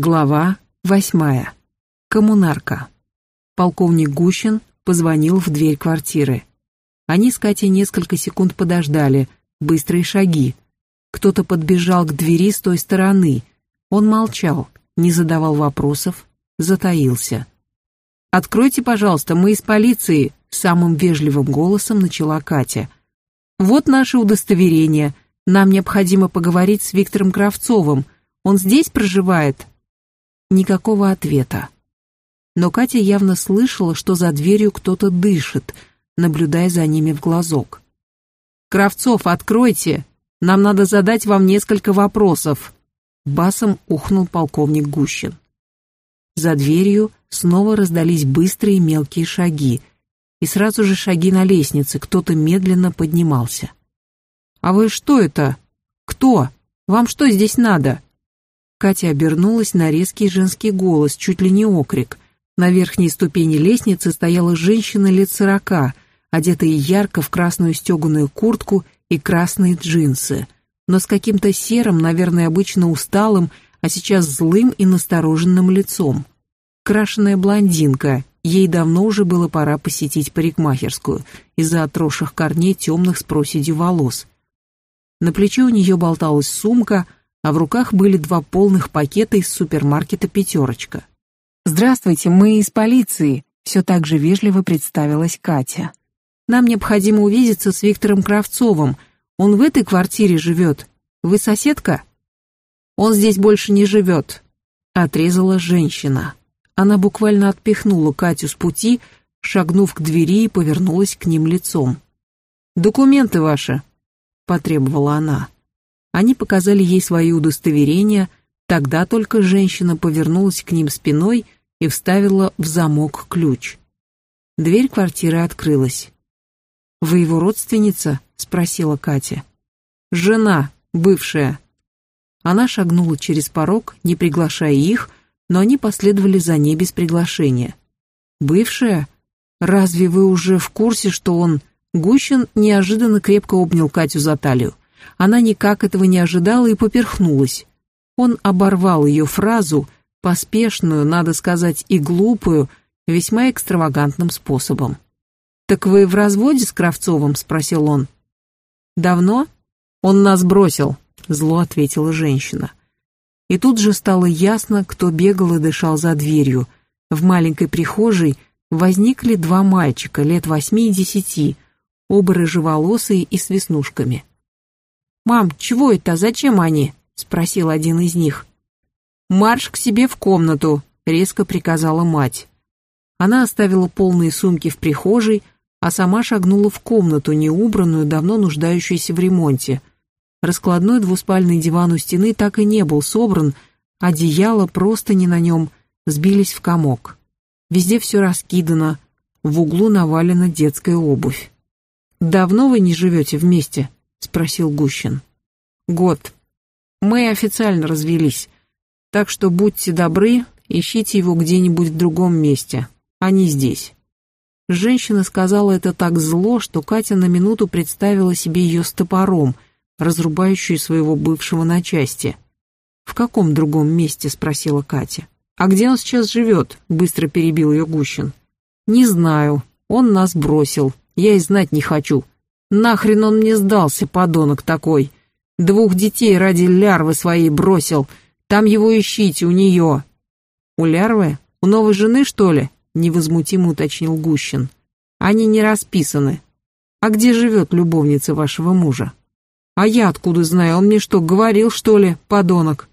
Глава восьмая. Коммунарка. Полковник Гущин позвонил в дверь квартиры. Они с Катей несколько секунд подождали, быстрые шаги. Кто-то подбежал к двери с той стороны. Он молчал, не задавал вопросов, затаился. «Откройте, пожалуйста, мы из полиции», — самым вежливым голосом начала Катя. «Вот наше удостоверение. Нам необходимо поговорить с Виктором Кравцовым. Он здесь проживает?» Никакого ответа. Но Катя явно слышала, что за дверью кто-то дышит, наблюдая за ними в глазок. «Кравцов, откройте! Нам надо задать вам несколько вопросов!» Басом ухнул полковник Гущин. За дверью снова раздались быстрые мелкие шаги, и сразу же шаги на лестнице, кто-то медленно поднимался. «А вы что это? Кто? Вам что здесь надо?» Катя обернулась на резкий женский голос, чуть ли не окрик. На верхней ступени лестницы стояла женщина лет сорока, одетая ярко в красную стеганую куртку и красные джинсы, но с каким-то серым, наверное, обычно усталым, а сейчас злым и настороженным лицом. Крашеная блондинка, ей давно уже было пора посетить парикмахерскую из-за отросших корней темных с проседью волос. На плече у нее болталась сумка — а в руках были два полных пакета из супермаркета «Пятерочка». «Здравствуйте, мы из полиции», — все так же вежливо представилась Катя. «Нам необходимо увидеться с Виктором Кравцовым. Он в этой квартире живет. Вы соседка?» «Он здесь больше не живет», — отрезала женщина. Она буквально отпихнула Катю с пути, шагнув к двери и повернулась к ним лицом. «Документы ваши», — потребовала она. Они показали ей свои удостоверения, тогда только женщина повернулась к ним спиной и вставила в замок ключ. Дверь квартиры открылась. «Вы его родственница?» — спросила Катя. «Жена, бывшая». Она шагнула через порог, не приглашая их, но они последовали за ней без приглашения. «Бывшая? Разве вы уже в курсе, что он...» Гущин неожиданно крепко обнял Катю за талию. Она никак этого не ожидала и поперхнулась. Он оборвал ее фразу, поспешную, надо сказать, и глупую, весьма экстравагантным способом. «Так вы в разводе с Кравцовым?» — спросил он. «Давно?» «Он нас бросил», — зло ответила женщина. И тут же стало ясно, кто бегал и дышал за дверью. В маленькой прихожей возникли два мальчика лет восьми и десяти, оба рыжеволосые и с веснушками. «Мам, чего это? Зачем они?» — спросил один из них. «Марш к себе в комнату», — резко приказала мать. Она оставила полные сумки в прихожей, а сама шагнула в комнату, неубранную, давно нуждающуюся в ремонте. Раскладной двуспальный диван у стены так и не был собран, одеяло, просто не на нем, сбились в комок. Везде все раскидано, в углу навалена детская обувь. «Давно вы не живете вместе?» — спросил Гущин. «Год. Мы официально развелись, так что будьте добры, ищите его где-нибудь в другом месте, а не здесь». Женщина сказала это так зло, что Катя на минуту представила себе ее с топором, разрубающую своего бывшего на части. «В каком другом месте?» — спросила Катя. «А где он сейчас живет?» — быстро перебил ее Гущин. «Не знаю. Он нас бросил. Я и знать не хочу. Нахрен он мне сдался, подонок такой. Двух детей ради лярвы своей бросил. Там его ищите, у нее. У лярвы? У новой жены, что ли? Невозмутимо уточнил Гущин. Они не расписаны. А где живет любовница вашего мужа? А я откуда знаю, он мне что, говорил, что ли, подонок?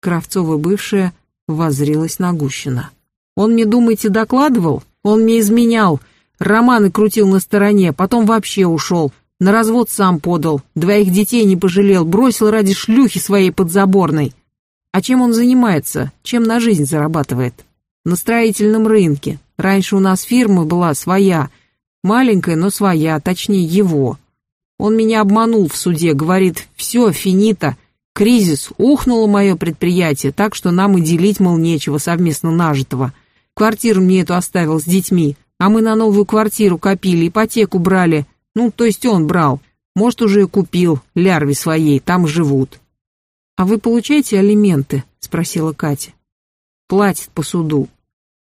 Кравцова бывшая воззрелась на Гущина. Он мне, думаете, докладывал? Он мне изменял. Романы крутил на стороне, потом вообще ушел. На развод сам подал, двоих детей не пожалел, бросил ради шлюхи своей подзаборной. А чем он занимается? Чем на жизнь зарабатывает? На строительном рынке. Раньше у нас фирма была своя. Маленькая, но своя, точнее его. Он меня обманул в суде, говорит, все, финита. Кризис, ухнуло мое предприятие, так что нам и делить, мол, нечего совместно нажитого. Квартиру мне эту оставил с детьми, а мы на новую квартиру копили, ипотеку брали. Ну, то есть он брал. Может, уже и купил, лярве своей, там живут. «А вы получаете алименты?» — спросила Катя. платит по суду.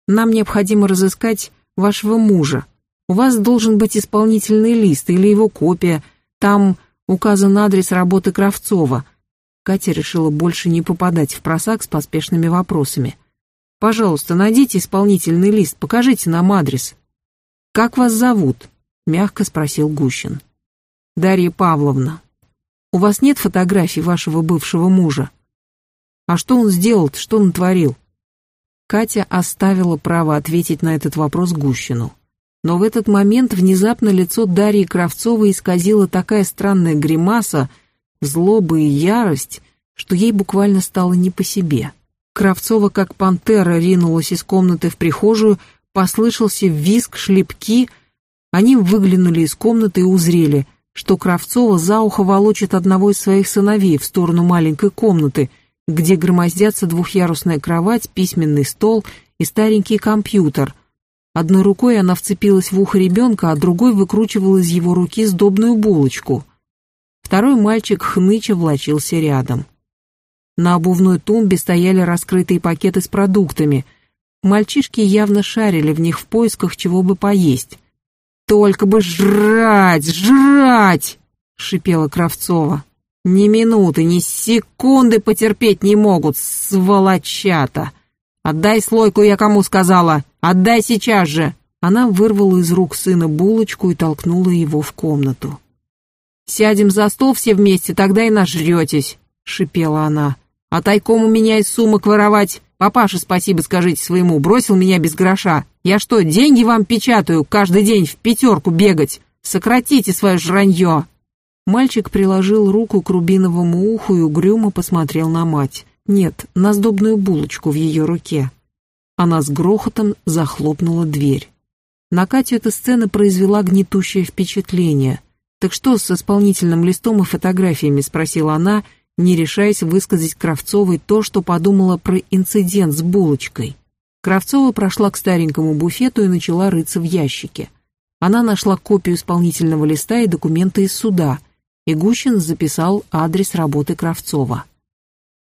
Нам необходимо разыскать вашего мужа. У вас должен быть исполнительный лист или его копия. Там указан адрес работы Кравцова. Катя решила больше не попадать в просак с поспешными вопросами. Пожалуйста, найдите исполнительный лист, покажите нам адрес. Как вас зовут? Мягко спросил Гущин. Дарья Павловна. У вас нет фотографий вашего бывшего мужа? А что он сделал что натворил? Катя оставила право ответить на этот вопрос Гущину. Но в этот момент внезапно лицо Дарьи Кравцовой исказила такая странная гримаса, злоба и ярость, что ей буквально стало не по себе. Кравцова, как пантера, ринулась из комнаты в прихожую, послышался визг, шлепки. Они выглянули из комнаты и узрели, что Кравцова за ухо волочит одного из своих сыновей в сторону маленькой комнаты, где громоздятся двухъярусная кровать, письменный стол и старенький компьютер — Одной рукой она вцепилась в ухо ребенка, а другой выкручивала из его руки сдобную булочку. Второй мальчик хныча влачился рядом. На обувной тумбе стояли раскрытые пакеты с продуктами. Мальчишки явно шарили в них в поисках чего бы поесть. «Только бы жрать, жрать!» — шипела Кравцова. «Ни минуты, ни секунды потерпеть не могут, сволочата! Отдай слойку, я кому сказала!» Отдай сейчас же!» Она вырвала из рук сына булочку и толкнула его в комнату. «Сядем за стол все вместе, тогда и нажретесь», — шипела она. «А тайком у меня из сумок воровать? Папаше спасибо скажите своему, бросил меня без гроша. Я что, деньги вам печатаю, каждый день в пятерку бегать? Сократите свое жранье!» Мальчик приложил руку к рубиновому уху и угрюмо посмотрел на мать. Нет, на сдобную булочку в ее руке. Она с грохотом захлопнула дверь. На Катю эта сцена произвела гнетущее впечатление. «Так что с исполнительным листом и фотографиями?» — спросила она, не решаясь высказать Кравцовой то, что подумала про инцидент с булочкой. Кравцова прошла к старенькому буфету и начала рыться в ящике. Она нашла копию исполнительного листа и документы из суда, и Гущин записал адрес работы Кравцова.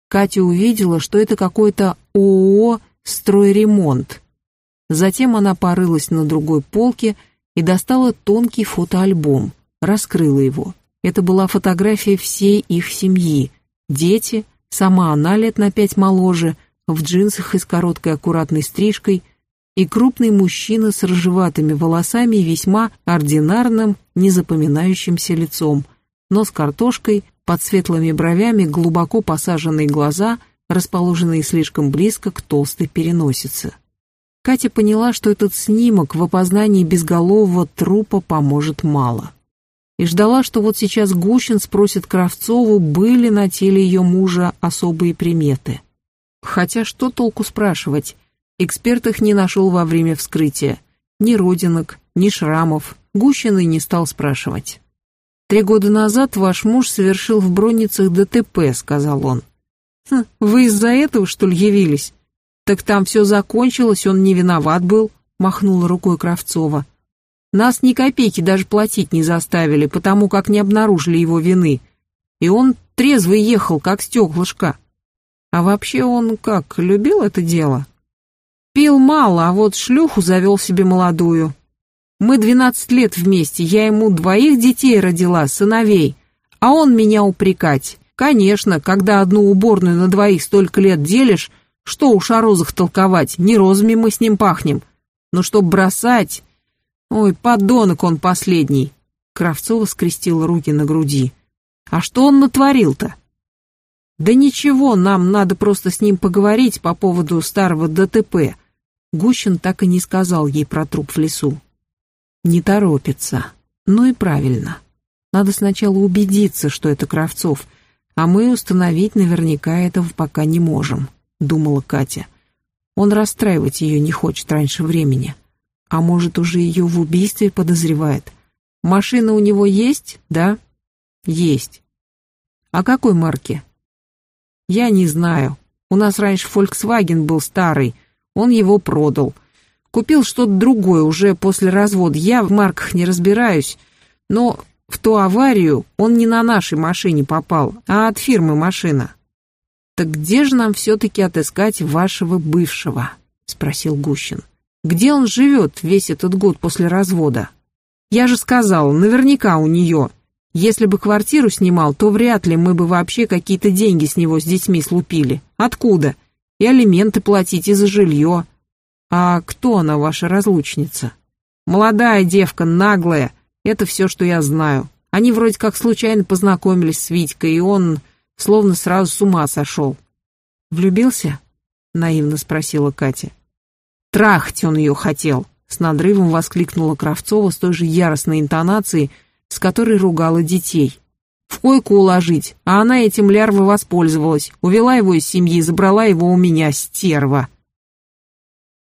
Катя увидела, что это какое-то ООО стройремонт. Затем она порылась на другой полке и достала тонкий фотоальбом, раскрыла его. Это была фотография всей их семьи. Дети, сама она лет на пять моложе, в джинсах и с короткой аккуратной стрижкой, и крупный мужчина с рыжеватыми волосами и весьма ординарным, незапоминающимся лицом, но с картошкой, под светлыми бровями, глубоко посаженные глаза — расположенные слишком близко к толстой переносице. Катя поняла, что этот снимок в опознании безголового трупа поможет мало. И ждала, что вот сейчас Гущин спросит Кравцову, были на теле ее мужа особые приметы. Хотя что толку спрашивать? Эксперт их не нашел во время вскрытия. Ни родинок, ни шрамов. Гущин и не стал спрашивать. «Три года назад ваш муж совершил в Бронницах ДТП», — сказал он. Хм, вы из-за этого, что ли, явились? Так там все закончилось, он не виноват был, махнула рукой Кравцова. Нас ни копейки даже платить не заставили, потому как не обнаружили его вины. И он трезвый ехал, как стеклышко. А вообще он как, любил это дело? Пил мало, а вот шлюху завел себе молодую. Мы двенадцать лет вместе, я ему двоих детей родила, сыновей, а он меня упрекать. Конечно, когда одну уборную на двоих столько лет делишь, что уж о розах толковать, не розами мы с ним пахнем. Но чтоб бросать... Ой, подонок он последний. Кравцова скрестила руки на груди. А что он натворил-то? Да ничего, нам надо просто с ним поговорить по поводу старого ДТП. Гущин так и не сказал ей про труп в лесу. Не торопится. Ну и правильно. Надо сначала убедиться, что это Кравцов, а мы установить наверняка этого пока не можем», — думала Катя. Он расстраивать ее не хочет раньше времени. А может, уже ее в убийстве подозревает. Машина у него есть, да? Есть. А какой марки? Я не знаю. У нас раньше Volkswagen был старый, он его продал. Купил что-то другое уже после развода. Я в марках не разбираюсь, но в ту аварию он не на нашей машине попал, а от фирмы машина. «Так где же нам все-таки отыскать вашего бывшего?» — спросил Гущин. «Где он живет весь этот год после развода?» «Я же сказал, наверняка у нее. Если бы квартиру снимал, то вряд ли мы бы вообще какие-то деньги с него с детьми слупили. Откуда? И алименты платить, и за жилье. А кто она, ваша разлучница?» «Молодая девка, наглая. Это все, что я знаю. Они вроде как случайно познакомились с Витькой, и он словно сразу с ума сошел. «Влюбился?» — наивно спросила Катя. «Трахать он ее хотел!» — с надрывом воскликнула Кравцова с той же яростной интонацией, с которой ругала детей. «В койку уложить, а она этим лярвой воспользовалась, увела его из семьи, забрала его у меня, стерва!»